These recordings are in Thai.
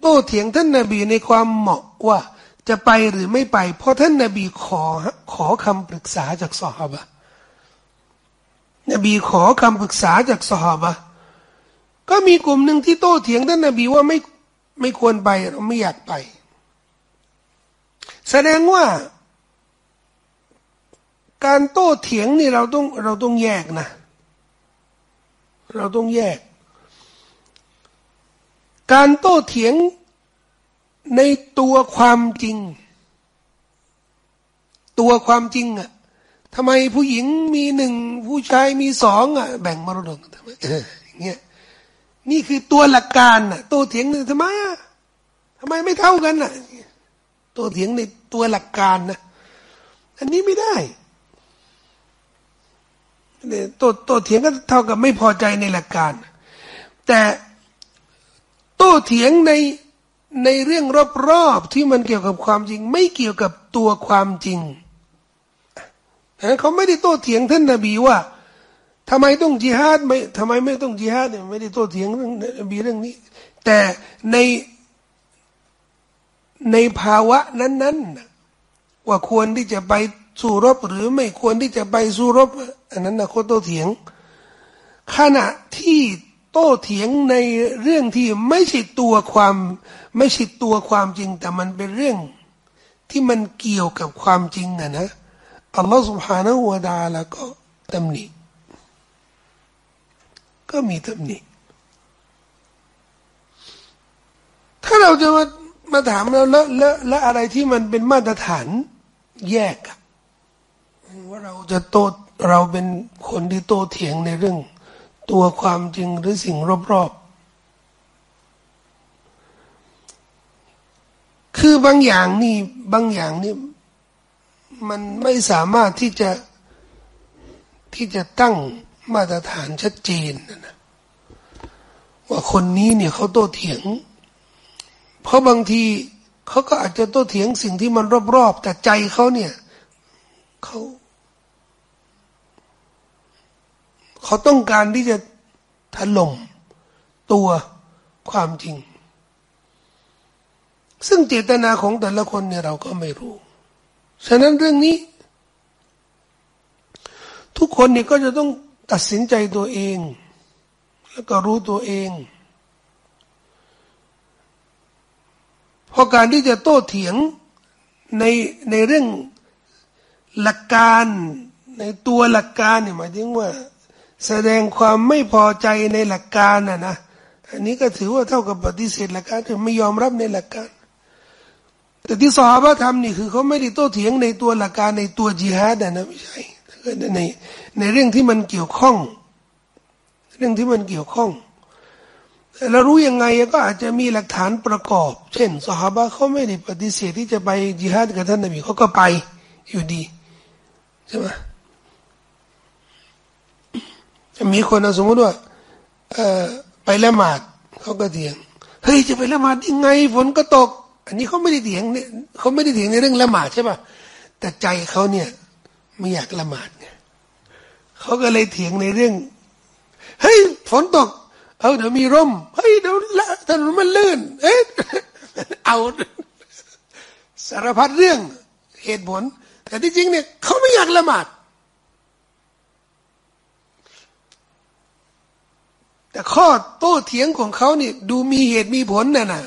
โต้เถียงท่านนาบีในความเหมาะว่าจะไปหรือไม่ไป เพราะท่านนาบีขอขอคำปรึกษาจากสหบะนบีขอคำปรึกษาจากสหบะก็มีกลุ่มหนึ่งที่โต้เถียงท่านนาบีว่าไม่ไม่ควรไปเราไม่อยากไป แสดงว่า การโต้เถียงนี่เราต้องเราต้องแยกนะ เราต้องแยก การโต้เถียงในตัวความจริง ตัวความจริงอะทำไมผู้หญิงมีหนึ่งผู้ชายมีสองอะแบ่งมรดกทำไมเอย่างเงี้ยนี่คือตัวหลักการน่ะโตเถียงหนึ่งทำไมอะทำไมไม่เท่ากันน่ะโตเถียงในตัวหลักการนะอันนี้ไม่ได้เนี่ยโตโตเถียงก็เท่ากับไม่พอใจในหลักการ แต่ โตเถียงในในเรื่องรอบๆที่มันเกี่ยวกับความจริง ไม่เกี่ยวกับตัวความจริงเขาไม่ได้โต้เถียงท่านนบีว่าทำไมต้องจิฮาดไม่ทำไมไม่ต้องจิฮาดเนี่ยไม่ได้โต้เถียงเรื่องนบีเรื่องนี้ แต่ในในภาวะนั้นๆว่าควรที่จะไปสู้รบหรือไม่ควรที่จะไปสู้รบ อันนั้นนะเขาโต้เถียง ขณะที่ โต้เถียงในเรื่องที่ไม่ใช่ตัวความ ไม่ใช่ตัวความจริง แต่มันเป็นเรื่อง ที่มันเกี่ยวกับความจริงอะนะอัลลอฮฺสุบฮานาหัวดาแล้วก็ตำหนิก็มีตำหนิถ้าเราจะมามาถามเราแล้วแล้วแล้วอะไรที่มันเป็นมาตรฐานแยกว่าเราจะโตเราเป็นคนที่โตเถียงในเรื่อง ตัวความจริงหรือสิ่งรอบๆ คือบางอย่างนี่บางอย่างนี่มันไม่สามารถที่จะที่จะตั้งมาตรฐานชัดเจนนะว่าคนนี้เนี่ยเขาโต้เถียง เพราะบางทีเขาก็อาจจะโต้เถียงสิ่งที่มันรอบๆแต่ใจเขาเนี่ยเขา เขาต้องการที่จะถล่มตัวความจริง ซึ่งเจตนาของแต่ละคนเนี่ยเราก็ไม่รู้ ฉะนั้นเรื่องนี้ ทุกคนเนี่ยก็จะต้องตัดสินใจตัวเอง แล้วก็รู้ตัวเองเพราะการที่จะโต้เถียงในในเรื่องหลักการในตัวหลักการเนี่ยหมายถึงว่า แสดงความไม่พอใจในหลักการน่ะนะอันนี้ก็ถือว่าเท่ากับปฏิเสธหลักการคือไม่ยอมรับในหลักการ แต่ที่สาบะทำนี่คือเขาไม่ได้โต้เถียงในตัวหลักการในตัวจิฮาดนะไม่ใช่ในในเรื่องที่มันเกี่ยวข้อง เรื่องที่มันเกี่ยวข้องเรารู้ยังไงก็อาจจะมีหลักฐานประกอบ เช่นสหบะเขาไม่ได้ปฏิเสธที่จะไปจิฮาดกับท่านนบีเขาก็ไปอยู่ดีใช่ไหม มีคนสมมติว่าไปละหมาดเขาก็เถียงเฮ้ยจะไปละหมาดยังไงฝนก็ตก อันนี้เขาไม่ได้เถียงเนี่ยเขาไม่ได้เถียงในเรื่องละหมาดใช่ป่ะแต่ใจเขาเนี่ยไม่อยากละหมาดเนี่ยเขาก็เลยเถียงในเรื่องเฮ้ยฝนตก เอาเดี๋ยวมีร่มเฮ้ยเดี๋ยวละถนนมันลื่นเอ๊ะเอาสารพัดเรื่องเหตุผล แต่ที่จริงเนี่ยเขาไม่อยากละหมาด แต่ข้อโต้เถียงของเขาเนี่ยดูมีเหตุมีผลน่ะนะ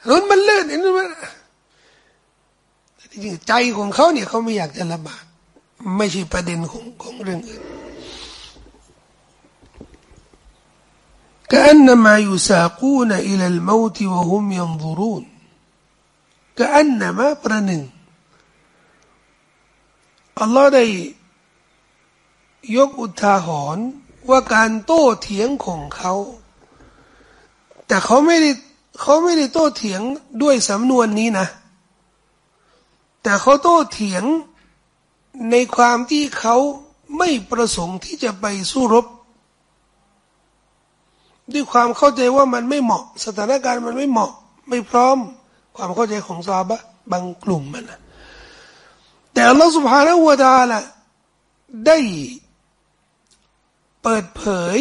ถนนมันเลื่อนเห็นไหมใจของเขาเนี่ยเขาไม่อยากจะละบาดไม่ใช่ประเด็นของของเรื่องอื่นก็อันนมายุสากูนอิลลมูติวะฮุมยันซูรุนก็อันนมาประหนึ่งอัลลอฮ์ได้ยกอุทาหรณ์ ว่าการโต้เถียงของเขา แต่เขาไม่ได้เขาไม่ได้โต้เถียงด้วยสำนวนนี้นะ แต่เขาโต้เถียงในความที่เขาไม่ประสงค์ที่จะไปสู้รบ ด้วยความเข้าใจว่ามันไม่เหมาะ สถานการณ์มันไม่เหมาะ ไม่พร้อม ความเข้าใจของซาบะบางกลุ่มมันนะแต่อัลลอฮฺสุบฮานาอูตาละได้ เปิดเผย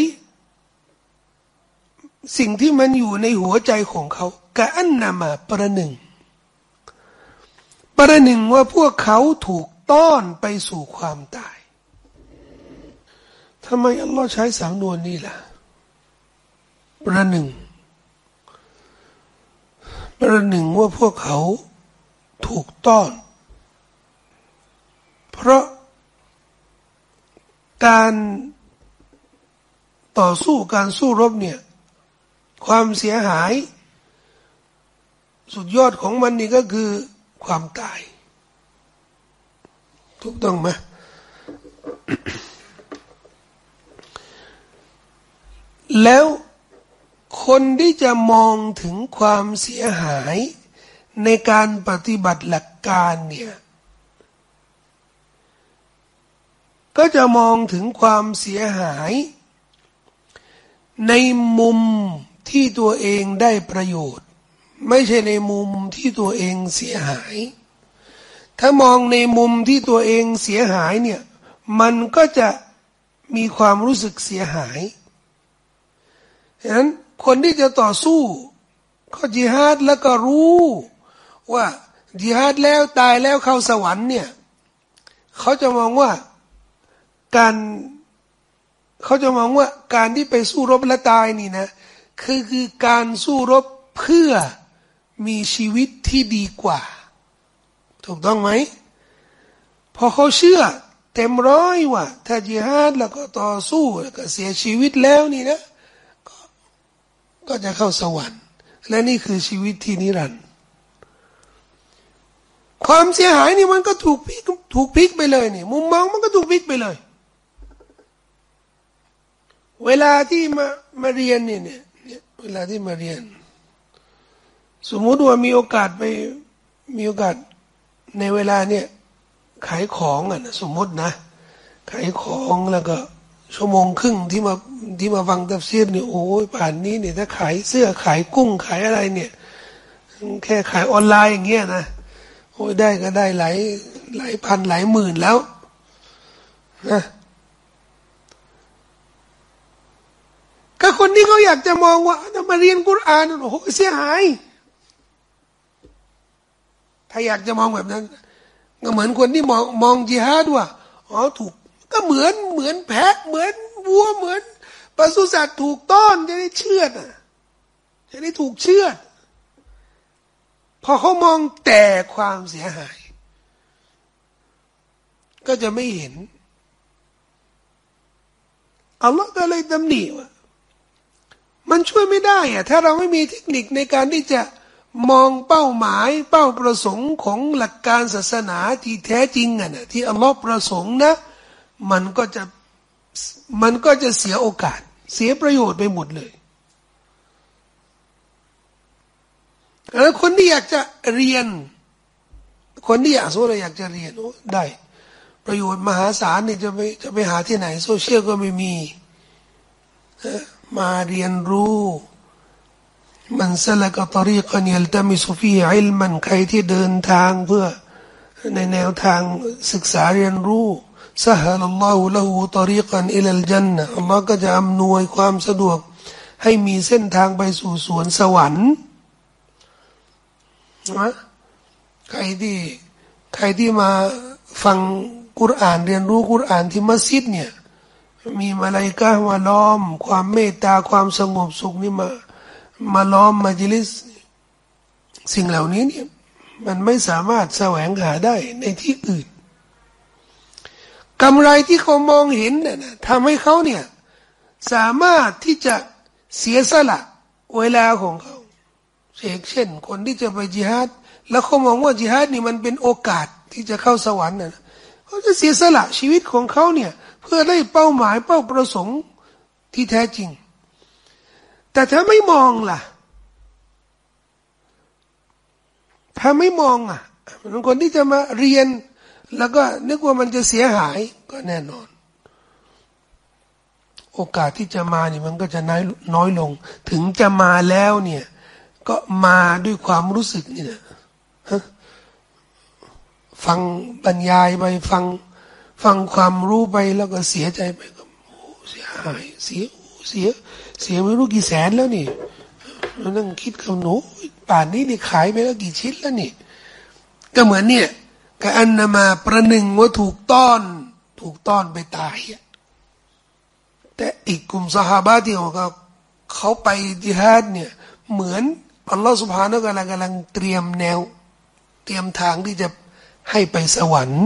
สิ่งที่มันอยู่ในหัวใจของเขากะอันนามาประหนึ่ง ประหนึ่งว่าพวกเขาถูกต้อนไปสู่ความตายทำไมอัลลอฮ์ใช้สังนวนนี้ล่ะ ประหนึ่ง ประหนึ่งว่าพวกเขาถูกต้อน เพราะการ ต่อสู้การสู้รบเนี่ย ความเสียหาย สุดยอดของมันนี่ก็คือความตาย ถูกต้องไหมแล้วคนที่จะมองถึงความเสียหายในการปฏิบัติหลักการเนี่ย ก็จะมองถึงความเสียหาย ในมุมที่ตัวเองได้ประโยชน์ ไม่ใช่ในมุมที่ตัวเองเสียหาย ถ้ามองในมุมที่ตัวเองเสียหายเนี่ยมันก็จะมีความรู้สึกเสียหายฉะนั้นคนที่จะต่อสู้เขาจิฮาดแล้วก็รู้ ว่าจิฮาดแล้วตายแล้วเข้าสวรรค์เนี่ยเขาจะมองว่าการ เขาจะมองว่าการที่ไปสู้รบและตายนี่นะ คือคือการสู้รบเพื่อมีชีวิตที่ดีกว่า ถูกต้องไหมพอเขาเชื่อ เต็มร้อยว่าถ้าจิฮาดแล้วก็ต่อสู้แล้วก็เสียชีวิตแล้วนี่นะก็จะเข้าสวรรค์ และนี่คือชีวิตที่นิรันดร์ความเสียหายนี่มันก็ถูกพิกถูกพิกไปเลยนี่มุมมองมันก็ถูกพิกไปเลย เวลาที่มามาเรียนเนี่ยเนี่ยเวลาที่มาเรียน สมมุติว่ามีโอกาสไปมีโอกาสในเวลาเนี่ยขายของอะนะสมมตินะ ขายของแล้วก็ชั่วโมงครึ่งที่มาที่มาฟังตัฟซีรเนี่ยโอ้ยป่านนี้เนี่ยถ้าขายเสื้อขายกุ้งขายอะไรเนี่ย แค่ขายออนไลน์อย่างเงี้ยนะโอ้ยได้ก็ได้หลายหลายพันหลายหมื่นแล้วนะ ก็คนที่เขาอยากจะมองว่าถ้ามาเรียนกุรอานโอ้โหเสียหาย ถ้าอยากจะมองแบบนั้น ก็เหมือนคนที่มองมองจิฮาดว่าอ๋อถูก ก็เหมือนเหมือนแพะเหมือนวัวเหมือนปศุสัตว์ถูกต้อนจะได้เชื่อดจะได้ถูกเชื่อดพอเขามองแต่ความเสียหาย ก็จะไม่เห็นอัลลอฮ์ก็เลยดำหนิว่า มันช่วยไม่ได้อะถ้าเราไม่มีเทคนิคในการที่จะมองเป้าหมายเป้าประสงค์ของหลักการศาสนาที่แท้จริงอะนะที่อัลลอฮ์ประสงค์นะ มันก็จะมันก็จะเสียโอกาส เสียประโยชน์ไปหมดเลยแล้วคนที่อยากจะเรียน คนที่อยากสู้เราอยากจะเรียนได้ ประโยชน์มหาศาลนี่จะไปจะไปหาที่ไหน โซเชียลก็ไม่มี มาเรียนรู้มันสละกตรีกันยัลตมิสุฟีอิลมันใครที่เดินทางเพื่อในแนวทางศึกษาเรียนรู้สหลลอฮุละหูตรีกันอิลลจันนะอัลลอฮ์ก็จะอำนวยความสะดวก ให้มีเส้นทางไปสู่สวนสวรรค์นะใครที่ใครที่มาฟังกุรอานเรียนรู้กุรอานที่มัสยิดเนี่ย มีมาลายกามาล้อม ความเมตตาความสงบสุขนี่มา มาล้อมมาจิลิส สิ่งเหล่านี้เนี่ยมันไม่สามารถแสวงหาได้ในที่อื่นกำไรที่เขามองเห็นน่ะทำให้เขาเนี่ยสามารถที่จะเสียสละเวลาของเขาเช่น คนที่จะไปจิฮัดแล้วเขามองว่าจิฮัดนี่มันเป็นโอกาสที่จะเข้าสวรรค์น่ะเขาจะเสียสละชีวิตของเขาเนี่ย เพื่อได้เป้าหมายเป้าประสงค์ที่แท้จริง แต่ถ้าไม่มองล่ะ ถ้าไม่มองอะคนที่จะมาเรียน แล้วก็นึกว่ามันจะเสียหายก็แน่นอน โอกาสที่จะมานี่มันก็จะน้อยน้อยลง ถึงจะมาแล้วเนี่ย ก็มาด้วยความรู้สึกนี่นะฟังบรรยายไปฟัง ฟังความรู้ไปแล้วก็เสียใจไปก็โอ้เสียหายเสียเสีย เสียไม่รู้กี่แสนแล้วนี่เรานั่งคิดกับหนูป่านนี้นี่ขายไปแล้วกี่ชิ้นแล้วนี่ ก็เหมือนเนี่ยกอันนามาประหนึ่งว่าถูกต้อน ถูกต้อนไปตายแต่อีกกลุ่มสหายที่ของเขาเขาไปจิฮาดเนี่ย เหมือนอัลลอฮฺสุบฮานะกำลังกำลังเตรียมแนว เตรียมทางที่จะให้ไปสวรรค์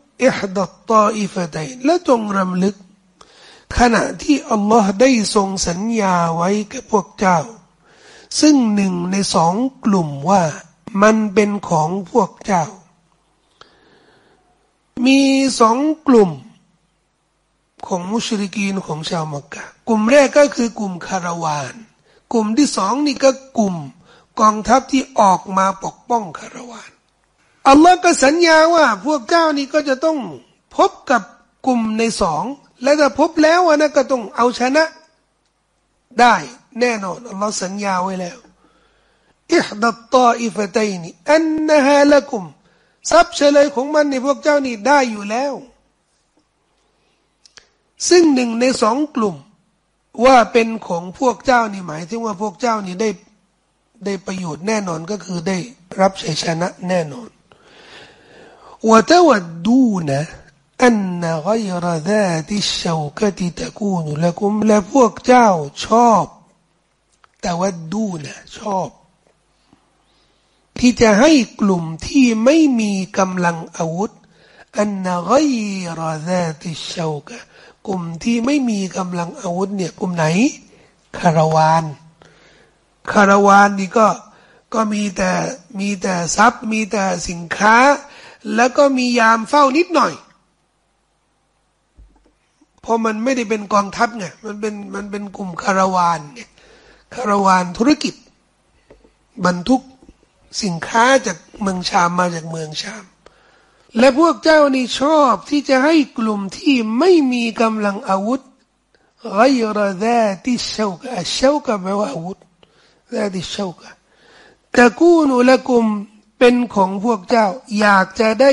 อิฮดัตตออิฟตัยและจงรำลึก ขณะที่อัลลอฮ์ได้ทรงสัญญาไว้กับพวกเจ้า ซึ่งหนึ่งในสองกลุ่มว่ามันเป็นของพวกเจ้า มีสองกลุ่ม ของมุชริกีนของชาวมักกะกลุ่มแรกก็คือกลุ่มคาราวาน กลุ่มที่สองนี่ก็กลุ่มกองทัพที่ออกมาปกป้องคาราวาน อัลลอฮ์ก็สัญญาว่า พวกเจ้านี่ก็จะต้องพบกับกลุ่มในสอง และถ้าพบแล้วนะก็ต้องเอาชนะ ได้แน่นอนอัลลอฮ์สัญญาไว้แล้วอิฮดัตตออิฟะตัยนีอันนะฮะละกุมทรัพย์เฉลยของมันในพวกเจ้านี่ได้อยู่แล้ว ซึ่งหนึ่งในสองกลุ่ม ว่าเป็นของพวกเจ้านี่หมายถึงว่าพวกเจ้านี่ได้ได้ประโยชน์แน่นอนก็คือได้รับชัยชนะแน่นอน وتودون أن غير ذات الشوكة تكون لكم และพวกเจ้าชอบแต่ว่าดูนะชอบ ที่จะให้กลุ่มที่ไม่มีกำลังอาวุธอันนกยรซาติชาวกะกลุ่มที่ไม่มีกำลังอาวุธเนี่ยกลุ่มไหนคาราวานคาราวานนี่ก็ก็มีแต่มีแต่ทรัพย์มีแต่สินค้า แล้วก็มียามเฝ้านิดหน่อย เพราะมันไม่ได้เป็นกองทัพไงมันเป็นมันเป็นกลุ่มคาราวานไงคาราวานธุรกิจ บรรทุกสินค้าจากเมืองชามมาจากเมืองชาม และพวกเจ้านี่ชอบที่จะให้กลุ่มที่ไม่มีกำลังอาวุธไรระแดที่เชากะเชากะแปลว่าอาวุธแดที่เชากะตะกูนุละกุม เป็นของพวกเจ้า อยากจะได้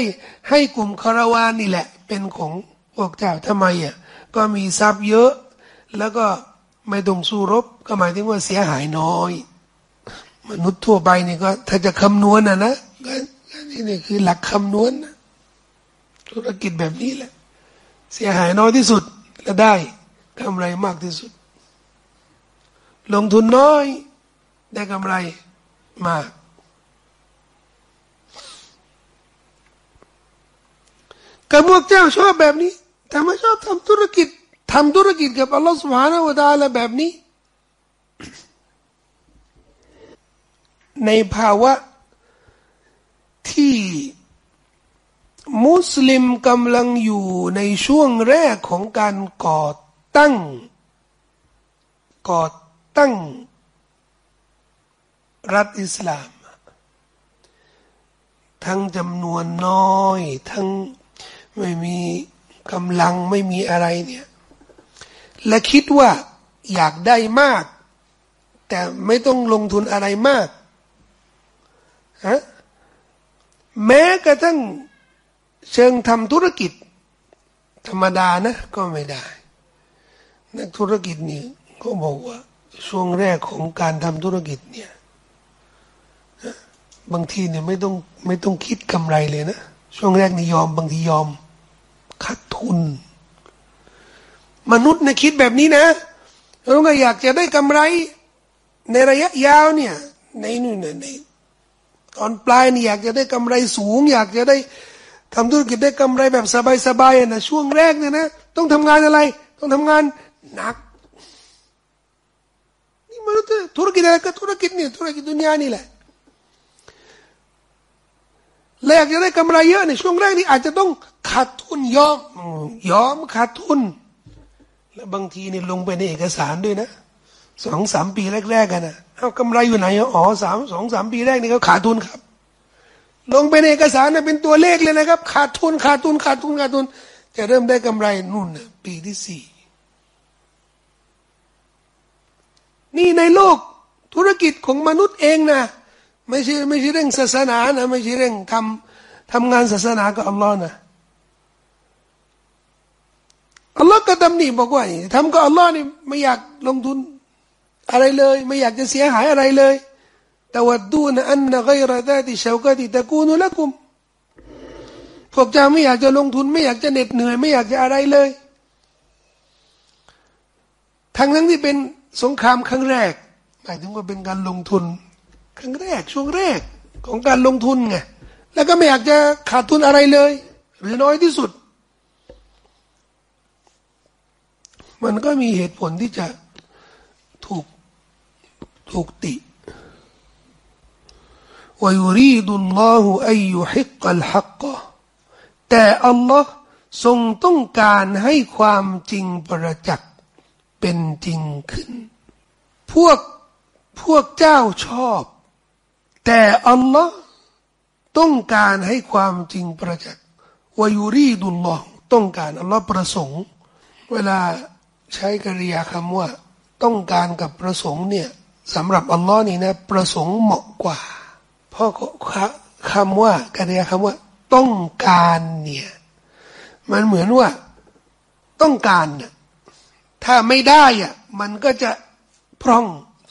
ให้กลุ่มคารวานนี่แหละ เป็นของพวกเจ้าทำไมอะก็มีทรัพย์เยอะ แล้วก็ไม่ต้องสู้รบ ก็หมายถึงว่าเสียหายน้อย มนุษย์ทั่วไปนี่ก็ ถ้าจะคำนวณนะนะนี่นี่คือหลักคำนวณนะธุรกิจแบบนี้แหละ เสียหายน้อยที่สุดและได้กำไรมากที่สุด ลงทุนน้อย ได้กำไรมาก กับพวกเจ้าชอบแบบนี้แต่ไม่ชอบทำธุรกิจทำธุรกิจกับอัลลอฮฺสุบฮานาวะตาละแบบนี้ ในภาวะที่มุสลิมกำลังอยู่ในช่วงแรกของการก่อตั้ง ก่อตั้ง รัฐอิสลาม ทั้งจำนวนน้อย ทั้ง ไม่มีกำลังไม่มีอะไรเนี่ย และคิดว่าอยากได้มาก แต่ไม่ต้องลงทุนอะไรมากฮะแม้กระทั่งเชิงทำธุรกิจ ธรรมดานะ ก็ไม่ได้ นักธุรกิจนี่ก็บอกว่า ช่วงแรกของการทำธุรกิจเนี่ยบางทีเนี่ยไม่ต้องไม่ต้องคิดกำไรเลยนะ ช่วงแรกนี่ยอมบางทียอม ขาดทุน มนุษย์นะคิดแบบนี้นะเราก็อยากจะได้กำไร ในระยะยาวเนี่ย ในนู่นในตอนปลายนี่อยากจะได้กำไรสูง อยากจะได้ทำธุรกิจได้กำไรแบบสบายๆนะช่วงแรกเนี่ยนะ ต้องทำงานอะไร ต้องทำงานหนักนี่มนุษย์ธุรกิจอะไรก็ธุรกิจเนี่ยธุรกิจดุนยานี่แหละ แลกจะได้กำไรเยอะในช่วงแรกนี่อาจจะต้องขาดทุนยอมยอมขาดทุน แล้วบางทีนี่ลงไปในเอกสารด้วยนะสองสามปีแรกๆกันนะเอากำไรอยู่ไหนอ๋อสามสองสามปีแรกนี่เขาขาดทุนครับ ลงไปในเอกสารนะเป็นตัวเลขเลยนะครับ ขาดทุนขาดทุนขาดทุนขาดทุน จะเริ่มได้กำไรนู่นนะปีที่สี่นี่ในโลกธุรกิจของมนุษย์เองนะ ไม่ใช่ไม่ใช่เรื่องศาสนานะไม่ใช่เรื่องทำทำงานศาสนากับอัลลอฮ์นะอัลลอฮ์ก็ตำหนิบอกว่าทำกับอัลลอฮ์นี่ไม่อยากลงทุนอะไรเลย ไม่อยากจะเสียหายอะไรเลยแต่วัดดูนะอันนะไกรดาติชวกติตะกูนุละกุมพวกเจ้าไม่อยากจะลงทุน ไม่อยากจะเหน็ดเหนื่อย ไม่อยากจะอะไรเลยทั้งนั้นที่เป็นสงครามครั้งแรกหมายถึงว่าเป็นการลงทุน ครั้งแรกช่วงแรกของการลงทุนไงแล้วก็ไม่อยากจะขาดทุนอะไรเลย หรือน้อยที่สุด มันก็มีเหตุผลที่จะถูกถูกติว่ายุรีดุลลอฮุอัยยุฮิกลฮักแต่อัลลอฮ์ทรงต้องการให้ความจริงประจักษ์เป็นจริงขึ้น พวกพวกเจ้าชอบ แต่อัลลอฮ์ต้องการให้ความจริงประจักษ์วายุรีดุลลอฮ์ต้องการอัลลอฮ์ประสงค์ เวลาใช้กริยาคำว่า ต้องการกับประสงค์เนี่ยสำหรับอัลลอฮ์นี่นะประสงค์เหมาะกว่า เพราะคำว่ากริยาคำว่า ต้องการเนี่ยมันเหมือนว่า ต้องการนะถ้าไม่ได้อะมันก็จะพร่อง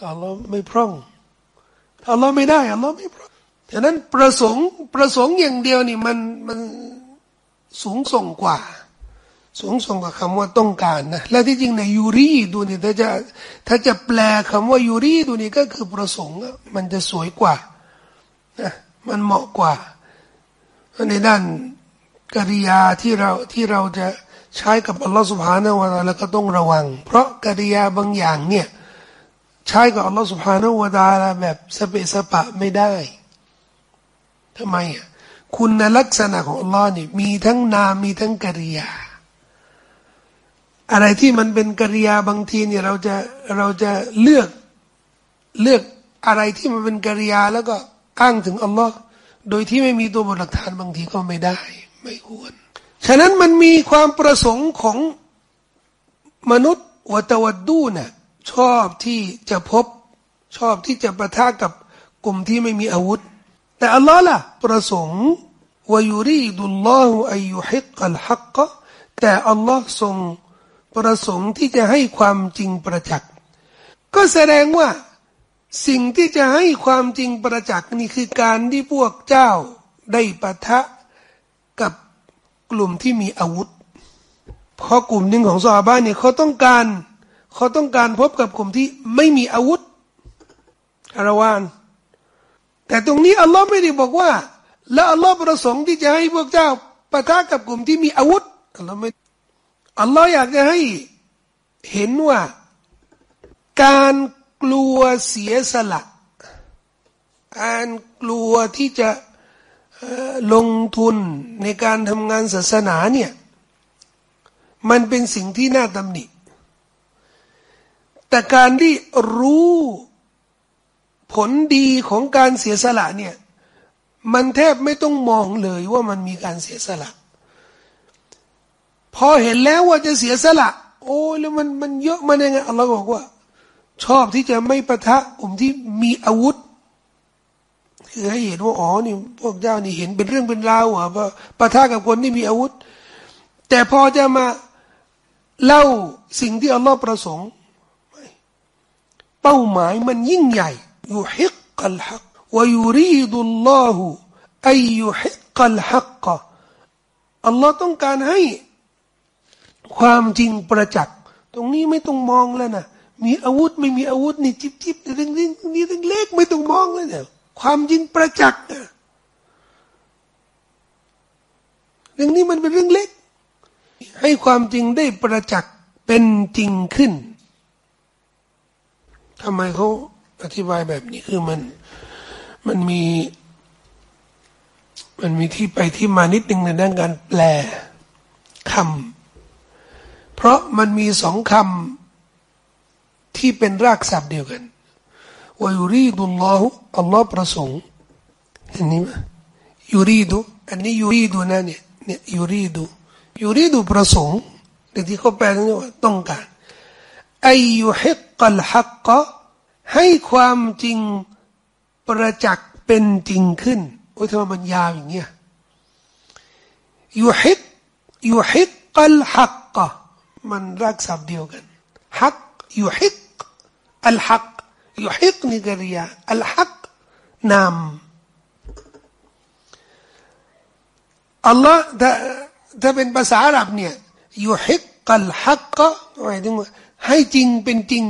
อัลลอฮ์ไม่พร่อง อัลลอฮ์ไม่ได้อัลลอฮ์ไม่พร่องฉะนั้นประสงค์ประสงค์อย่างเดียวนี่มันมันสูงส่งกว่า สูงส่งกว่าคำว่าต้องการนะและที่จริงในยูรีดูนี่ถ้าจะถ้าจะแปลคำว่ายูรีดูนี่ก็คือประสงค์มันจะสวยกว่านะมันเหมาะกว่า ในด้านกริยาที่เราที่เราจะใช้กับอัลลอฮฺสุบฮานาวะตาแล้วก็ต้องระวัง เพราะกริยาบางอย่างเนี่ย ใช้กับอัลลอฮฺสุบฮานาวะตาลแบบสเปสปะไม่ได้ทำไมอะคุณลักษณะของอัลลอฮ์นี่มีทั้งนามมีทั้งกิริยา อะไรที่มันเป็นกิริยาบางทีเนี่ยเราจะเราจะเลือกเลือกอะไรที่มันเป็นกิริยาแล้วก็อ้างถึงอัลลอฮ์โดยที่ไม่มีตัวบทหลักฐานบางทีก็ไม่ได้ ไม่ควร ฉะนั้นมันมีความประสงค์ของมนุษย์วัตวัดดูนะ่ะ ชอบที่จะพบ ชอบที่จะประทะกับกลุ่มที่ไม่มีอาวุธ แต่อัลลอฮ์ล่ะประสงค์วายุรีดุลลอฮุอายุฮิกัลฮักกะแต่อัลลอฮ์ทรงประสงค์ที่จะให้ความจริงประจักษ์ก็แสดงว่าสิ่งที่จะให้ความจริงประจักษ์นี่คือการที่พวกเจ้าได้ปะทะกับกลุ่มที่มีอาวุธ เพราะกลุ่มหนึ่งของซอบ้านเนี่ยเขาต้องการ เขาต้องการพบกับกลุ่มที่ไม่มีอาวุธอารวานแต่ตรงนี้อัลลอฮ์ไม่ได้บอกว่า แล้วอัลลอฮ์ประสงค์ที่จะให้พวกเจ้าปะทะกับกลุ่มที่มีอาวุธอัลลอฮ์ไม่อัลลอฮ์อยากจะให้เห็นว่า การกลัวเสียสละการกลัวที่จะลงทุนในการทำงานศาสนาเนี่ย มันเป็นสิ่งที่น่าตำหนิ แต่การที่รู้ผลดีของการเสียสละเนี่ย มันแทบไม่ต้องมองเลยว่ามันมีการเสียสละ พอเห็นแล้วว่าจะเสียสละ โอ้แล้วมันมันเยอะมันยังไงอัลลอฮ์บอกว่า ชอบที่จะไม่ประทะกลุ่มที่มีอาวุธคือให้เห็นว่าอ๋อนี่พวกเจ้านี่เห็นเป็นเรื่องเป็นราวอะว่าปะทะกับคนที่มีอาวุธ แต่พอจะมาเล่าสิ่งที่อัลลอฮ์ประสงค์ เป้าหมายมันยิ่งใหญ่ยุฮิกกัลฮักวยุรีดุลลอฮุอายุฮิกกัลฮักอัลลอฮ์ต้องการให้ ความจริงประจักษ์ตรงนี้ไม่ต้องมองแล้วนะมีอาวุธไม่มีอาวุธนี่จิบจิบเรื่องนี้นี่เรื่องเล็กไม่ต้องมองเลยเนี่ยความจริงประจักษ์เรื่องนี้มันเป็นเรื่องเล็ก ให้ความจริงได้ประจักษ์เป็นจริงขึ้น ทำไมเขาอธิบายแบบนี้คือมันมันมี มันมีที่ไปที่มานิดนึงในด้านการแปลคำเพราะมันมีสองคำที่เป็นรากศัพท์เดียวกันويريد الله อัลลอฮ์ประสงค์เห็นนี้ไหม يريد อันนี้ يريد นะเนี่ยเนี่ย يريد يريد ประสงค์แต่ที่เขาแปลว่าต้องการأن يحق الحق ให้ความจริงประจักษ์เป็นจริงขึ้นโอ้ยทำไมมันยาวอย่างเงี้ยยูฮิกยูฮิกกัลฮักกะมันรักศัพท์เดียวกันฮักยูฮิกอัลฮักยูฮิกนี่กริยาอัลฮักนามอัลลอฮ์ถ้าถ้าเป็นภาษาอาหรับเนี่ยยูฮิกกัลฮักกะหมายถึงให้จริงเป็นจริง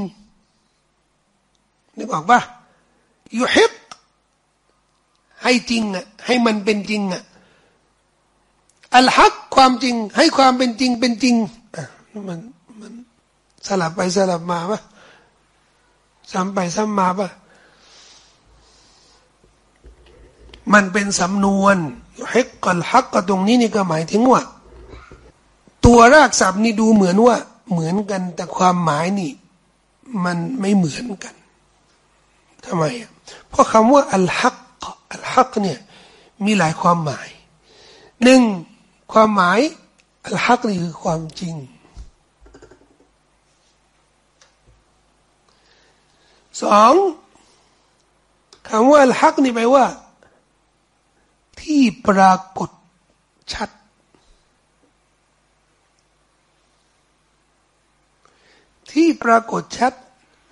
นึกออกปะยูฮิกให้จริงอะให้มันเป็นจริงอะอัลฮักความจริง ให้ความเป็นจริงเป็นจริงอะมันมันสลับไปสลับมาปะซ้ำไปซ้ำมาปะมันเป็นสำนวนฮิกกัลฮักกตรงนี้นี่ก็หมายถึงว่า ตัวรากศัพท์นี่ดูเหมือนว่า เหมือนกันแต่ความหมายนี่ มันไม่เหมือนกัน ทำไม เพราะคำว่าอัลฮักอัลฮักเนี่ยมีหลายความหมายหนึ่งความหมายอัลฮักนี่คือความจริงสองคำว่าอัลฮักนี่แปลว่า ที่ปรากฏชัด ที่ปรากฏชัด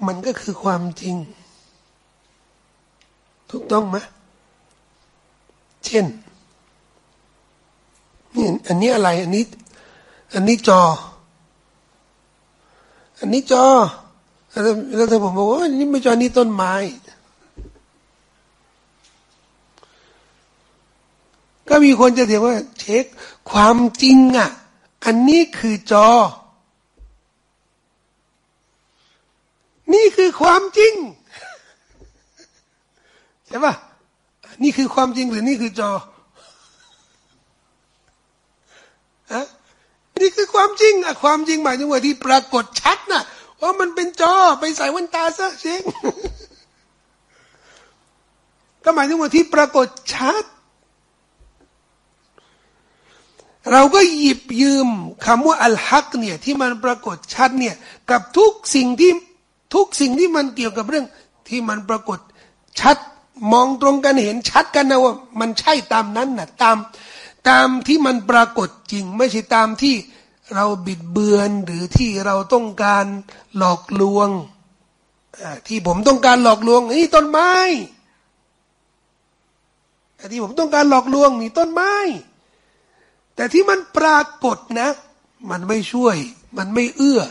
มันก็คือความจริง ถูกต้องไหมเช่นนี่อันนี้อะไร อันนี้ อันนี้จอ อันนี้จอ แล้วถ้าผมบอกว่านี่ไม่จอนี่ต้นไม้ ก็มีคนจะเถียงว่า เช็คความจริงอะ อันนี้คือจอ นี่คือความจริง ช่ปะนี่คือความจริงหรือนี่คือจออะนี่คือความจริงอะความจริงหมายถึงว่าที่ปรากฏชัดนะว่ามันเป็นจอไปใส่วันตาซะเชงก็หมายถึงว่าที่ปรากฏชัด เราก็หยิบยืมคำว่าอัลฮักเนี่ยที่มันปรากฏชัดเนี่ยกับทุกสิ่งที่ทุกสิ่งที่มันเกี่ยวกับเรื่องที่มันปรากฏชัด มองตรงกันเห็นชัดกันนะว่า มันใช่ตามนั้นนะตามตามที่มันปรากฏจริง ไม่ใช่ตามที่เราบิดเบือนหรือที่เราต้องการหลอกลวงที่ผมต้องการหลอกลวงนี่ต้นไม้ที่ผมต้องการหลอกลวงนี่ต้นไม้ แต่ที่มันปรากฏนะ มันไม่ช่วย มันไม่เอื้อ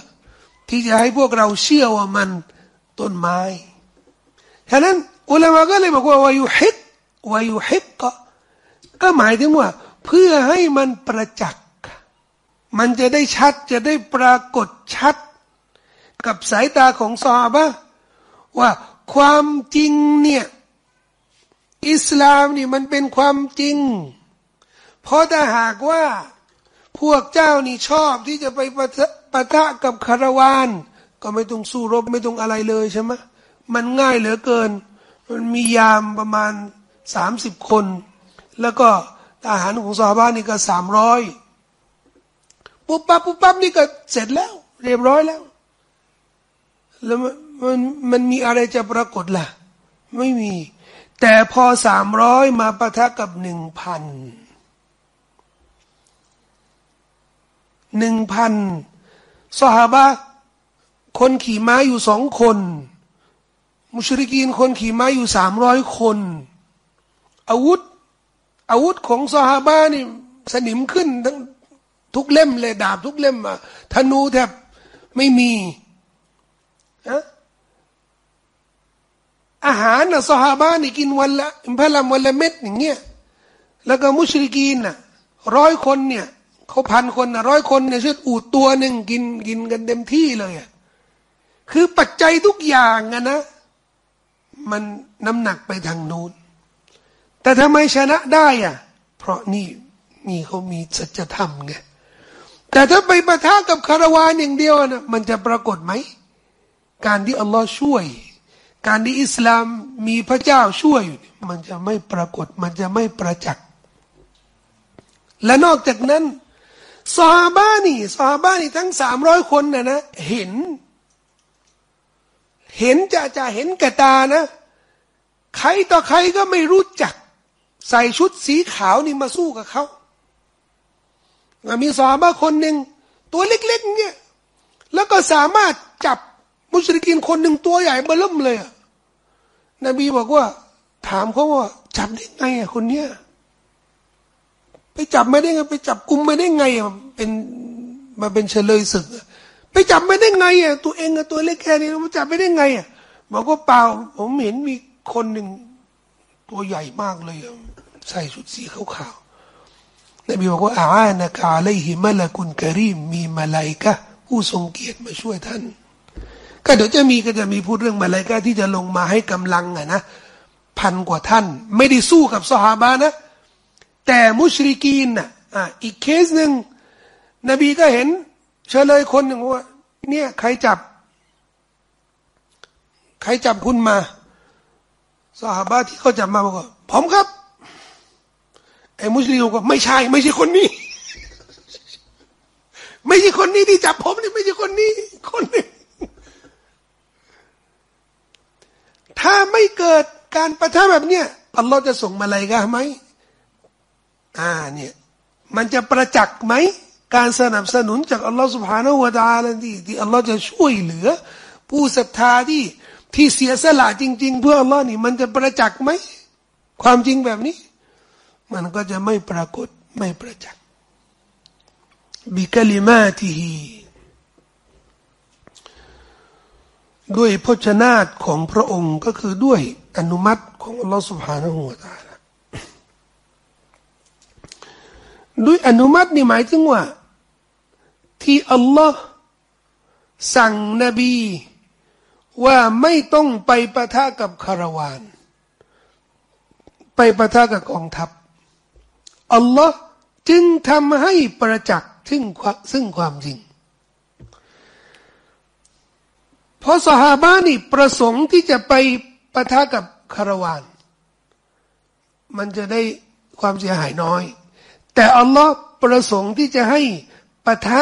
ที่จะให้พวกเราเชื่อว่ามันต้นไม้ฉะนั้น อุลามะก็เลยบอกว่าวายุฮิกวายุฮิกก็ก็หมายถึงว่า เพื่อให้มันประจักษ์ มันจะได้ชัดจะได้ปรากฏชัด กับสายตาของซอบะว่าความจริงเนี่ยอิสลามนี่มันเป็นความจริง เพราะถ้าหากว่าพวกเจ้านี่ชอบที่จะไปปะปะทะกับคารวาน ก็ไม่ต้องสู้รบไม่ต้องอะไรเลยใช่ไหมมันง่ายเหลือเกิน มันมียามประมาณสามสิบคน แล้วก็ทหารของซาบ้านนี่ก็สามร้อยปุ๊บปั๊บปุ๊บปั๊บนี่ก็เสร็จแล้ว เรียบร้อยแล้ว แล้วมันมันมีอะไรจะปรากฏล่ะ ไม่มี แต่พอสามร้อยมาปะทะกับหนึ่งพันหนึ่งพันสหบะคนขี่ม้าอยู่สองคน มุชริกีนคนขี่ม้าอยู่สามร้อยคน อาวุธ อาวุธของซาฮาบานี่สนิมขึ้นทั้งทุกเล่มเลยดาบทุกเล่มอะธนูแทบไม่มีอะอาหารนะซาฮาบานี่กินวันละพลัมวันละเม็ดอย่างเงี้ยแล้วก็มุชริกีนน่ะร้อยคนเนี่ยเขาพันคนนะร้อยคนเนี่ยเช่นอูดตัวหนึ่งกินกินกันเต็มที่เลยอะคือปัจจัยทุกอย่างอะนะ มันน้ำหนักไปทางนู้น แต่ทำไมชนะได้อะ เพราะนี่นี่เขามีสัจธรรมไง แต่ถ้าไปประทะกับคารวานอย่างเดียวนะมันจะปรากฏไหม การที่อัลลอฮ์ช่วย การที่อิสลามมีพระเจ้าช่วย มันจะไม่ปรากฏ มันจะไม่ประจักษ์ และนอกจากนั้นซาบ้านี่ซาบ้านี่ทั้งสามร้อยคนนะนะเห็น เห็นจะจะเห็นกระตานะ ใครต่อใครก็ไม่รู้จัก ใส่ชุดสีขาวนี่มาสู้กับเขามีซาบ้าคนหนึ่งตัวเล็กๆเนี่ยแล้วก็สามารถจับมุสลิกินคนหนึ่งตัวใหญ่เบิ่มเลยนบีบอกว่า ถามเขาว่า จับได้ไงอะคนเนี้ยไปจับไม่ได้ไงไปจับกุมไม่ได้ไงอะเป็นมาเป็นเฉลยศึก ไปจับไม่ได้ไงอะตัวเองอะตัวเล็กแค่นี้มันจับไม่ได้ไงอะบอกว่าเปล่า ผมเห็นมีคนหนึ่งตัวใหญ่มากเลยใส่ชุดสีขาวๆนบีบอกว่าอานะกาเลยหิมะละกุนกะรีมมีมาลายกะผู้ทรงเกียรติมาช่วยท่าน ก็เดี๋ยวจะมีก็จะมีพูดเรื่องมาลายกะที่จะลงมาให้กำลังอะนะพันกว่าท่าน ไม่ได้สู้กับสหาบานะ แต่มุชริกีนน่ะอะอีกเคสหนึ่งนบีก็เห็น เฉลยคนหนึ่งว่า เนี่ย ใครจับ ใครจับคุณมาสหาบาที่เขาจับมาบอกว่าผมครับไอ้มุสลิมก็ไม่ใช่ ไม่ใช่คนนี้ ไม่ใช่คนนี้ที่จับผมนี่ไม่ใช่คนนี้ คนนี้ถ้าไม่เกิดการประทะแบบเนี้ยอัลลอฮ์จะส่งมาอะไรกันไหมอ่าเนี่ย มันจะประจักษ์ไหม การสนับสนุนจากอัลลอฮฺสุบฮานาอูตาลที่ที่อัลลอฮฺจะช่วยเหลือ ผู้ศรัทธาที่ที่เสียสละจริง ๆ เพื่ออัลลอฮ์นี่ มันจะประจักษ์ไหมความจริงแบบนี้ มันก็จะไม่ปรากฏไม่ประจักษ์บิคลิมาติฮีด้วยพจนาตของพระองค์ก็คือด้วยอนุมัติของอัลลอฮฺสุบฮานาอูตาลด้วยอนุมัตินี่หมายถึงว่า ที่อัลลอฮ์สั่งนบี ว่าไม่ต้องไปประทะกับคาราวาน ไปประทะกับกองทัพอัลลอฮ์จึงทำให้ประจักษ์ซึ่งซึ่งความจริง เพราะสหาบานี่ประสงค์ที่จะไปประทะกับคาราวาน มันจะได้ความเสียหายน้อย แต่อัลลอฮ์ประสงค์ที่จะให้ปะทะ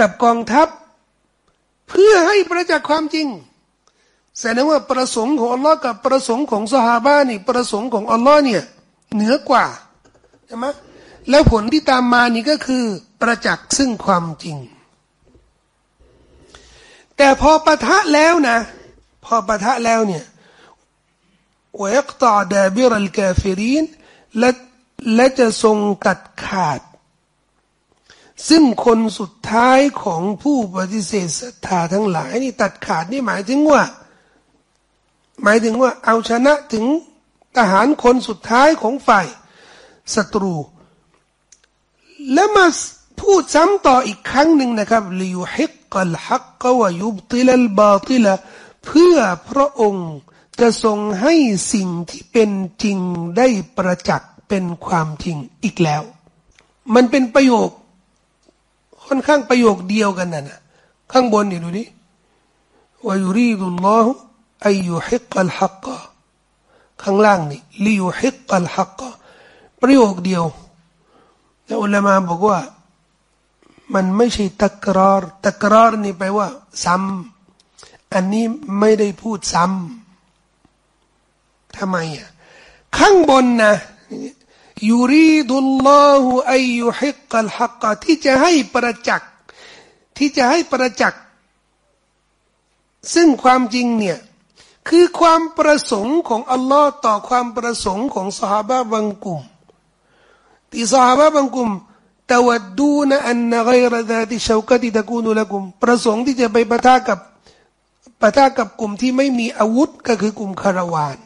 กับกองทัพ เพื่อให้ประจักษ์ความจริง แสดงว่าประสงค์ของอัลลอฮ์กับประสงค์ของสหาบ้านี่ ประสงค์ของอัลลอฮ์เนี่ยเหนือกว่าใช่ไหมแล้วผลที่ตามมานี่ก็คือประจักษ์ซึ่งความจริง แต่พอปะทะแล้วนะ พอปะทะแล้วเนี่ยวยกต่อดาบิรัลกาฟิรินและและจะทรงตัดขาด ซึ่งคนสุดท้ายของผู้ปฏิเสธศรัทธาทั้งหลายนี่ตัดขาดนี่หมายถึงว่า หมายถึงว่าเอาชนะถึงทหารคนสุดท้ายของฝ่ายศัตรู แล้วมาพูดซ้ำต่ออีกครั้งหนึ่งนะครับลิยุฮิกกัลฮักกวยุบติลลบาติลเพื่อพระองค์จะทรงให้สิ่งที่เป็นจริงได้ประจักษ์เป็นความจริงอีกแล้ว มันเป็นประโยค ค่อนข้างประโยคเดียวกันน่ะนะข้างบนนี่ดูดิว่ายุรีดุลลอฮฺอายุฮิกอัลฮักกะข้างล่างนี่ลิยุฮิกอัลฮักกะประโยคเดียวแล้วอุลามาบอกว่า มันไม่ใช่ตักรารตักรารนี่แปลว่า ซ้ำอันนี้ไม่ได้พูดซ้ำทำไมอะข้างบนนะ ยูรีดุลลอฮฺอายุฮิกกัลฮักกที่จะให้ประจักษ์ที่จะให้ประจักษ์ซึ่งความจริงเนี่ย คือความประสงค์ของอัลลอฮ์ต่อความประสงค์ของสหายบางกลุ่มที่สหายบางกลุ่มตวัดดูนะอันนไกรดาติชาวกติตะกูนุละกุม ประสงค์ที่จะไปปะทะกับปะทะกับกลุ่มที่ไม่มีอาวุธก็คือกลุ่มคาราวาน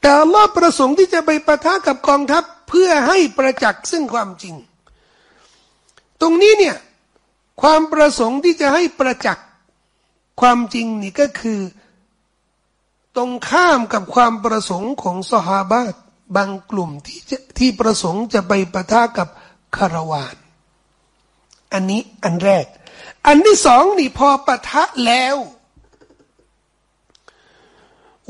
แต่อัลลอฮ์ประสงค์ที่จะไปปะทะกับกองทัพ เพื่อให้ประจักษ์ซึ่งความจริง ตรงนี้เนี่ยความประสงค์ที่จะให้ประจักษ์ความจริงนี่ก็คือ ตรงข้ามกับความประสงค์ของสหาบาตบางกลุ่มที่ที่ประสงค์จะไปปะทะกับคารวานอันนี้อันแรก อันที่สองนี่พอปะทะแล้ว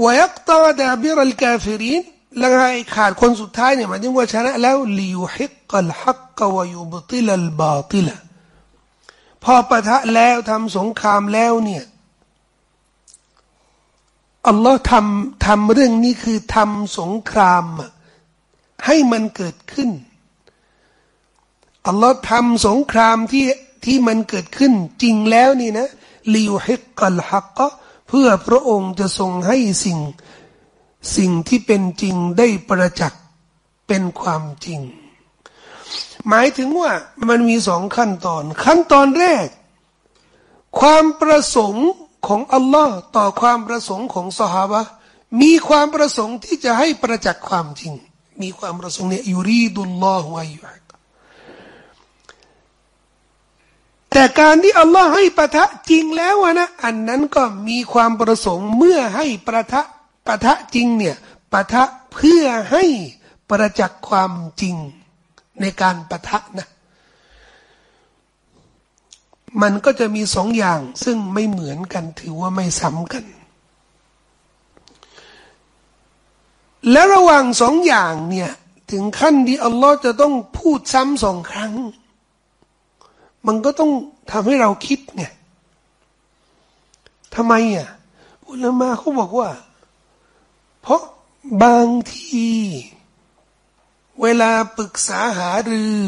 วยักตาดาบิรัลกาฟิริน แล้วไอ้ขาดคนสุดท้ายเนี่ยหมายถึงว่าชนะแล้วลิยุฮิกกัลฮักกวยุบติลัลบาติละพอปะทะแล้วทำสงครามแล้วเนี่ยอัลลอฮ์ทำทำเรื่องนี้คือทำสงครามให้มันเกิดขึ้นอัลลอฮ์ทำสงครามที่ที่มันเกิดขึ้นจริงแล้วนี่นะลิวฮิกกัลฮักกเพื่อพระองค์จะทรงให้สิ่ง สิ่งที่เป็นจริงได้ประจักษ์เป็นความจริง หมายถึงว่ามันมีสองขั้นตอน ขั้นตอนแรก ความประสงค์ของอัลลอฮ์ต่อความประสงค์ของสหาบะมีความประสงค์ที่จะให้ประจักษ์ความจริง มีความประสงค์เนี่ยยูรีดุลลอฮฺวะยุฮแต่การที่อัลลอฮ์ให้ประทะจริงแล้วนะ อันนั้นก็มีความประสงค์เมื่อให้ประทะ ปะทะจริงเนี่ยปะทะเพื่อให้ประจักษ์ความจริงในการปะทะนะมันก็จะมีสองอย่างซึ่งไม่เหมือนกันถือว่าไม่ซ้ำกัน และระหว่างสองอย่างเนี่ยถึงขั้นที่อัลลอฮ์จะต้องพูดซ้ำสองครั้ง มันก็ต้องทำให้เราคิดไงทำไมอะอุลามาเขาบอกว่า เพราะบางที เวลาปรึกษาหารือ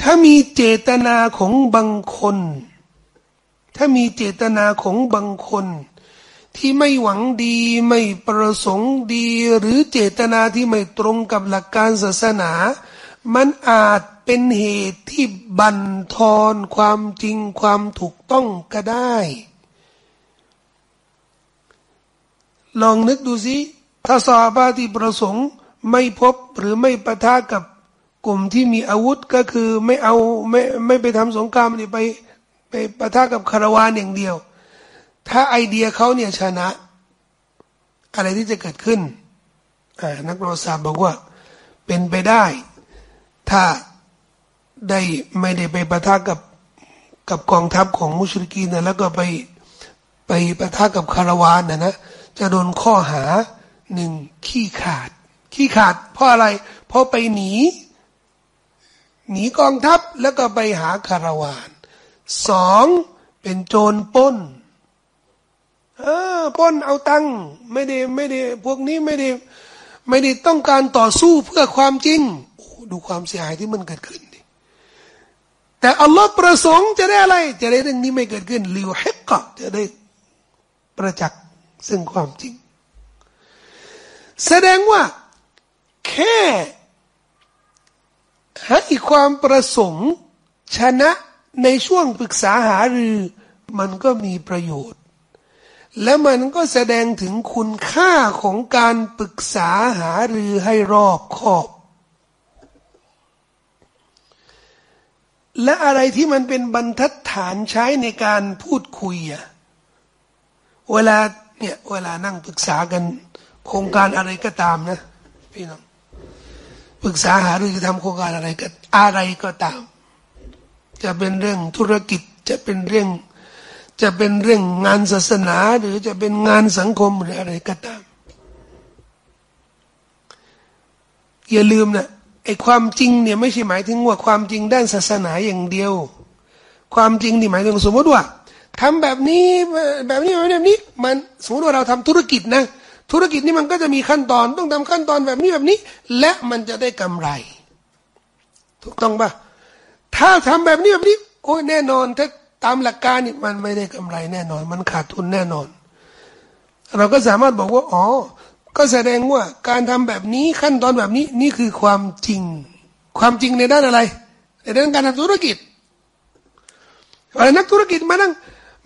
ถ้ามีเจตนาของบางคน ถ้ามีเจตนาของบางคน ที่ไม่หวังดีไม่ประสงค์ดี หรือเจตนาที่ไม่ตรงกับหลักการศาสนา มันอาจเป็นเหตุที่บั่นทอนความจริงความถูกต้องก็ได้ ลองนึกดูสิถ้าสาบาที่ประสงค์ไม่พบหรือไม่ประทะกับกลุ่มที่มีอาวุธก็คือไม่เอาไม่ไม่ไปทำสงครามนี่ไปไปปะทะกับคารวานอย่างเดียว ถ้าไอเดียเขาเนี่ยชนะ อะไรที่จะเกิดขึ้นนักประวัติศาสตร์บอกว่า เป็นไปได้ ถ้าได้ไม่ได้ไปปะทะกับกับกองทัพของมุชริกีนะแล้วก็ไปไปปะทะกับคารวานนะนะ จะโดนข้อหาหนึ่งขี้ขาด ขี้ขาด เพราะอะไร เพราะไปหนี หนีกองทัพแล้วก็ไปหาคาราวานสองเป็นโจรป้นเออป้นเอาตังค์ไม่ได้ไม่ได้พวกนี้ไม่ได้ไม่ได้ต้องการต่อสู้เพื่อความจริงดูความเสียหายที่มันเกิดขึ้นดิแต่อัลลอฮ์ประสงค์จะได้อะไร จะได้เรื่องนี้ไม่เกิดขึ้นลิวฮิกก็จะได้ประจักษ์ ซึ่งความจริง แสดงว่า แค่ให้ความประสงค์ชนะในช่วงปรึกษาหารือ มันก็มีประโยชน์ และมันก็แสดงถึงคุณค่าของการปรึกษาหารือให้รอบคอบ และอะไรที่มันเป็นบรรทัดฐานใช้ในการพูดคุยอะเวลา เนี่ยเวลานั่งปรึกษากัน โครงการอะไรก็ตามนะพี่น้องปรึกษาหารือจะทำโครงการอะไรก็อะไรก็ตาม จะเป็นเรื่องธุรกิจจะเป็นเรื่อง จะเป็นเรื่องงานศาสนาหรือจะเป็นงานสังคมหรืออะไรก็ตาม อย่าลืมนะไอ้ความจริงเนี่ยไม่ใช่หมายถึงว่าความจริงด้านศาสนาอย่างเดียว ความจริงนี่หมายถึงสมมติว่า ทำแบบนี้แบบนี้แบบนี้ มันสมมติว่าเราทำธุรกิจนะ ธุรกิจนี้มันก็จะมีขั้นตอนต้องทำขั้นตอนแบบนี้แบบนี้ และมันจะได้กำไร ถูกต้องปะถ้าทำแบบนี้แบบนี้ โอ้ยแน่นอน ถ้าตามหลักการนี่มันไม่ได้กำไรแน่นอน มันขาดทุนแน่นอน เราก็สามารถบอกว่าอ๋อก็แสดงว่าการทำแบบนี้ขั้นตอนแบบนี้นี่คือความจริง ความจริงในด้านอะไร ในด้านการทำธุรกิจเวลานักธุรกิจมานั่ง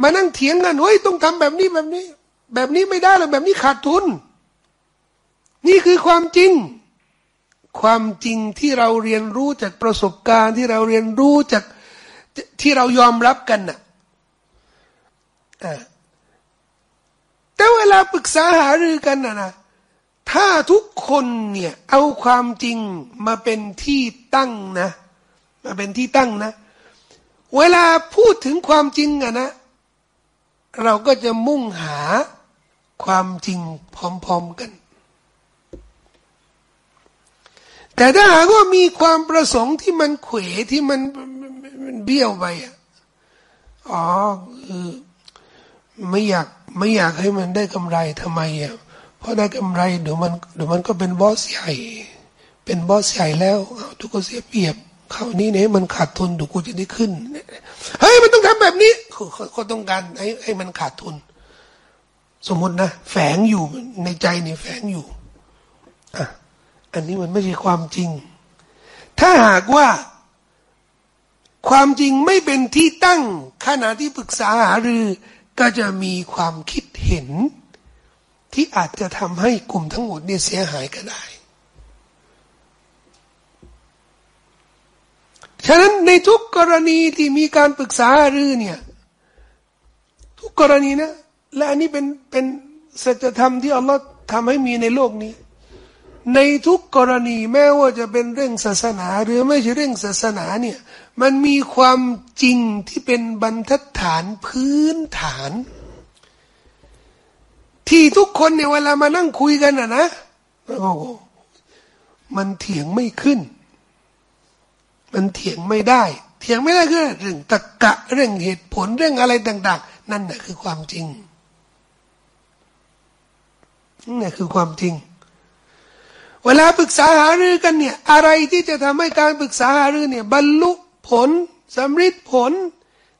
มานั่งเถียงกันเฮ้ยต้องทำแบบนี้แบบนี้ แบบนี้ไม่ได้หรอกแบบนี้ขาดทุน นี่คือความจริง ความจริงที่เราเรียนรู้จากประสบการณ์ที่เราเรียนรู้จากที่เรายอมรับกันน่ะแต่เวลาปรึกษาหารือกันนะนะถ้าทุกคนเนี่ยเอาความจริงมาเป็นที่ตั้งนะ มาเป็นที่ตั้งนะ เวลาพูดถึงความจริงอะนะ เราก็จะมุ่งหาความจริงพร้อมๆกัน แต่ถ้าหากว่ามีความประสงค์ที่มันเขวที่มันเบี้ยวไปอะอ๋อคือไม่อยากไม่อยากให้มันได้กำไรทำไมอะเพราะได้กำไรเดี๋ยวมันเดี๋ยวมันก็เป็นบอสใหญ่ เป็นบอสใหญ่แล้วทุกคนเสียเปรียบ ข้านี้เนี่ยมันขาดทุนดูกูจะได้ขึ้นเฮ้ยมันต้องทำแบบนี้เขาต้องการให้ให้มันขาดทุน สมมตินะแฝงอยู่ในใจนี่แฝงอยู่อะอันนี้มันไม่ใช่ความจริง ถ้าหากว่าความจริงไม่เป็นที่ตั้งขณะที่ปรึกษาหารือ ก็จะมีความคิดเห็น ที่อาจจะทำให้กลุ่มทั้งหมดเนี่ยเสียหายก็ได้ ฉะนั้นในทุกกรณีที่มีการปรึกษาหรือเนี่ย ทุกกรณีนะ และอันนี้เป็นเป็นสัจธรรมที่อัลลอฮ์ทำให้มีในโลกนี้ ในทุกกรณีแม้ว่าจะเป็นเรื่องศาสนา หรือไม่ใช่เรื่องศาสนาเนี่ย มันมีความจริงที่เป็นบรรทัดฐานพื้นฐาน ที่ทุกคนเนี่ยเวลามานั่งคุยกันอะนะโอ้มันเถียงไม่ขึ้น มันเถียงไม่ได้ เถียงไม่ได้คือเรื่องตะกะเรื่องเหตุผลเรื่องอะไรต่าง ๆ นั่นแหละคือความจริงนั่คือความจริง เวลาปรึกษาหารือกันเนี่ย อะไรที่จะทำให้การปรึกษาหารือเนี่ย บรรลุผลสำเร็จผล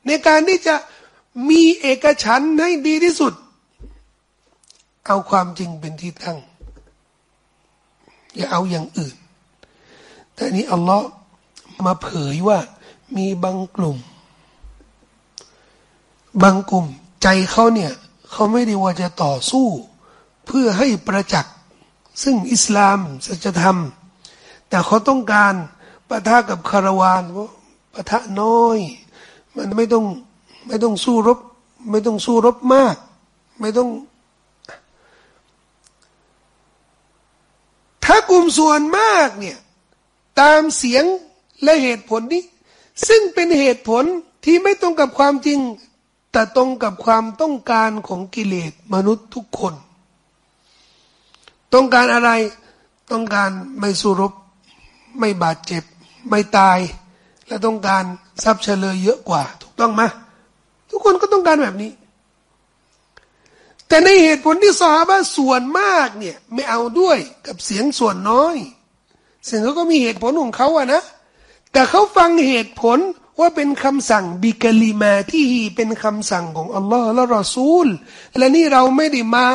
ในการที่จะมีเอกฉันให้ดีที่สุด เอาความจริงเป็นที่ตั้ง อย่าเอาอย่างอื่น แต่นี้อัลลอฮ์ มาเผยว่ามีบางกลุ่ม บางกลุ่มใจเขาเนี่ยเขาไม่ได้ว่าจะต่อสู้ เพื่อให้ประจักษ์ซึ่งอิสลามสัจธรรม แต่เขาต้องการปะทะกับคารวานว่าปะทะน้อย มันไม่ต้องไม่ต้องสู้รบ ไม่ต้องสู้รบมาก ไม่ต้อง ถ้ากลุ่มส่วนมากเนี่ย ตามเสียง และเหตุผลนี้ ซึ่งเป็นเหตุผลที่ไม่ตรงกับความจริง แต่ตรงกับความต้องการของกิเลสมนุษย์ทุกคน ต้องการอะไรต้องการไม่สู้รบ ไม่บาดเจ็บ ไม่ตาย และต้องการทรัพย์เฉลยเยอะกว่า ถูกต้องไหมทุกคนก็ต้องการแบบนี้ แต่ในเหตุผลที่สาบะส่วนมากเนี่ย ไม่เอาด้วยกับเสียงส่วนน้อย เสียงเขาก็มีเหตุผลของเขาอะนะ แต่เขาฟังเหตุผลว่าเป็นคำสั่งบิกลิมาที่เป็นคำสั่งของอัลลอฮ์และรอซูล และนี่เราไม่ได้มา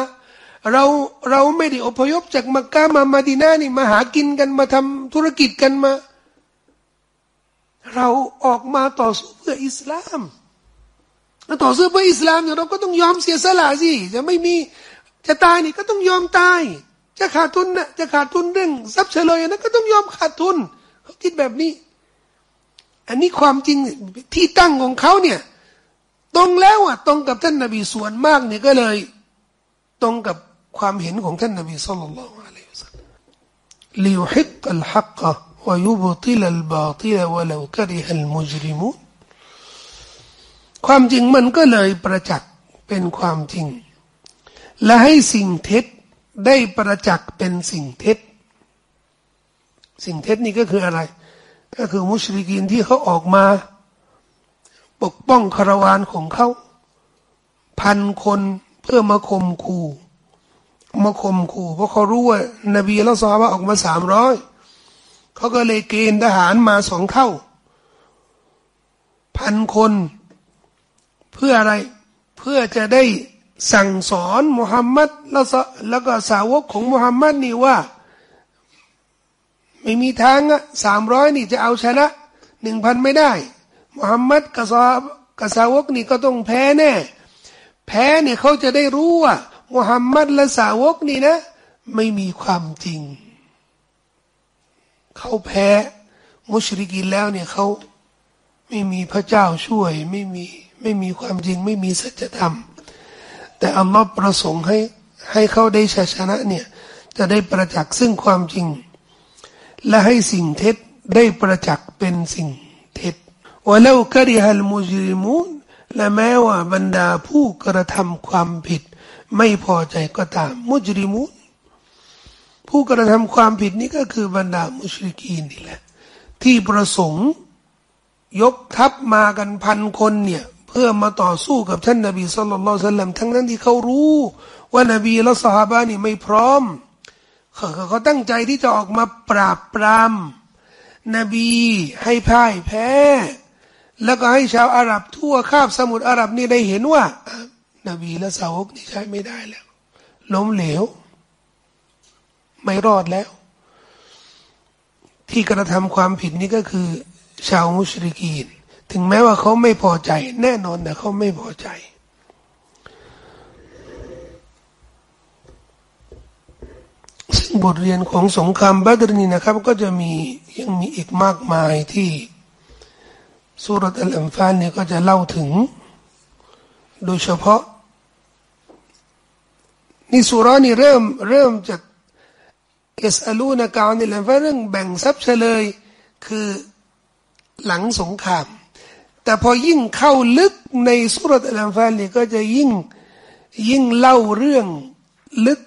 เราเราไม่ได้อพยพจากมักกะมามาดินานี่มาหากินกันมาทำธุรกิจกันมา เราออกมาต่อสู้เพื่ออิสลามต่อสู้เพื่ออิสลามเนี่ยเราก็ต้องยอมเสียสละสิจะไม่มีจะตายนี่ก็ต้องยอมตาย จะขาดทุนนะจะขาดทุนเรื่องทรัพย์เฉลยนะก็ต้องยอมขาดทุนเขาคิดแบบนี้ อันนี้ความจริงที่ตั้งของเขาเนี่ย ตรงแล้วอะตรงกับท่านนบีส่วนมากเนี่ยก็เลย ตรงกับความเห็นของท่านนบีสุลต่านละอัลลอฮฺสัลลัมลิยุฮิกอัลฮักะวยุบติลัลบาติลวะลวกริฮัลมุจริมุนความจริงมันก็เลยประจักษ์เป็นความจริง และให้สิ่งเท็จได้ประจักษ์เป็นสิ่งเท็จ สิ่งเท็จนี่ก็คืออะไร ก็คือมุชริกินที่เขาออกมา ปกป้องคารวานของเขาพันคนเพื่อมาข่มขู่มาข่มขู่เพราะเขารู้ว่านบีละซอว่าออกมาสามร้อยเขาก็เลยเกณฑ์ทหารมาสองเท่าพันคน เพื่ออะไรเพื่อจะได้สั่งสอนมุฮัมมัดแล้วแล้วก็สาวกของมุฮัมมัดนี่ว่า ไม่มีทางอะสามร้อยนี่จะเอาชนะหนึ่งพันไม่ได้มุฮัมมัดกษาบกษาวกนี่ก็ต้องแพ้แน่ แพ้เนี่ยเขาจะได้รู้ว่ามุฮัมมัดและสาวกนี่นะ ไม่มีความจริง เขาแพ้มุชริกินแล้วเนี่ยเขาไม่มีพระเจ้าช่วยไม่มีไม่มีความจริงไม่มีสัจธรรม แต่อัลลอฮ์ประสงค์ให้ให้เขาได้ชัยชนะเนี่ยจะได้ประจักษ์ซึ่งความจริง และให้สิ่งเท็จได้ประจักษ์เป็นสิ่งเท็จว่าแล้วกริฮัลมุจริมูนและแม้ว่าบรรดาผู้กระทำความผิด ไม่พอใจก็ตามมุจริมูนผู้กระทำความผิดนี้ก็คือบรรดามุชริกีนนี่แหละ ที่ประสงค์ยกทัพมากันพันคนเนี่ย เพื่อมาต่อสู้กับท่านนบีสุลต่านสัลลัมทั้งนั้นที่เขารู้ ว่านบีและสหาบานี่ไม่พร้อม เขาเขาตั้งใจที่จะออกมาปราบปรามนบีให้พ่ายแพ้ แล้วก็ให้ชาวอาหรับทั่วคาบสมุทรอาหรับนี่ได้เห็นว่า นบีและสาวกนี่ใช้ไม่ได้แล้ว ล้มเหลว ไม่รอดแล้ว ที่กระทำความผิดนี้ก็คือ ชาวมุชริกีน ถึงแม้ว่าเขาไม่พอใจ แน่นอนแต่เขาไม่พอใจซึ่ง บทเรียนของสงครามบัตรนี่นะครับ ก็จะมียังมีอีกมากมายที่สุรตอัลอัมฟานเนี่ยก็จะเล่าถึง โดยเฉพาะนี่สุรานี่เริ่มเริ่มจากเอสอลูนากาวนี่แหละว่าเรื่องแบ่งทรัพย์เฉลยคือหลังสงคราม แต่พอยิ่งเข้าลึกในสุรตอัลอัมฟานนี่ก็จะยิ่งยิ่งเล่าเรื่องลึก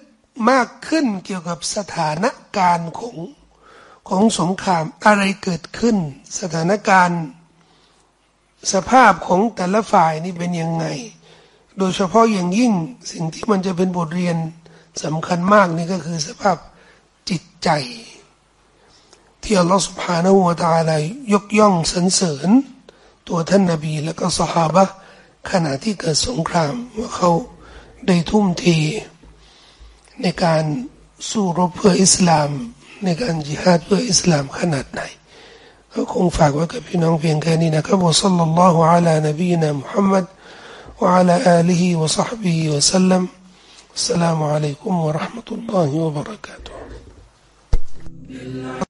มากขึ้นเกี่ยวกับสถานการณ์ของของสงครามอะไรเกิดขึ้น สถานการณ์สภาพของแต่ละฝ่ายนี่เป็นยังไง โดยเฉพาะอย่างยิ่งสิ่งที่มันจะเป็นบทเรียนสำคัญมากนี่ก็คือสภาพจิตใจ ที่อัลลอฮฺสุบฮานาหัวตาลายยกย่องสรรเสริญ ตัวท่านนาบีและก็สหาบะขณะที่เกิดสงครามว่าเขาได้ทุ่มเท ในการสู้รบเพื่ออิสลาม ในการจิฮาดเพื่ออิสลามขนาดไหนก็คงฝากไว้กับพี่น้องเพียงแค่นี้นะครับวะซัลลัลลอฮุอะลัยนบีนะมุฮัมมัดวะอะลาอาลีฮิวะซัฮบิฮิวะสัลลัมอัสสลามุอะลัยกุมวะราะห์มะตุลลอฮิวะบะเราะกาตุฮ์